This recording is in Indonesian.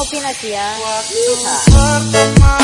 Nopi Nasia. Waktu pertama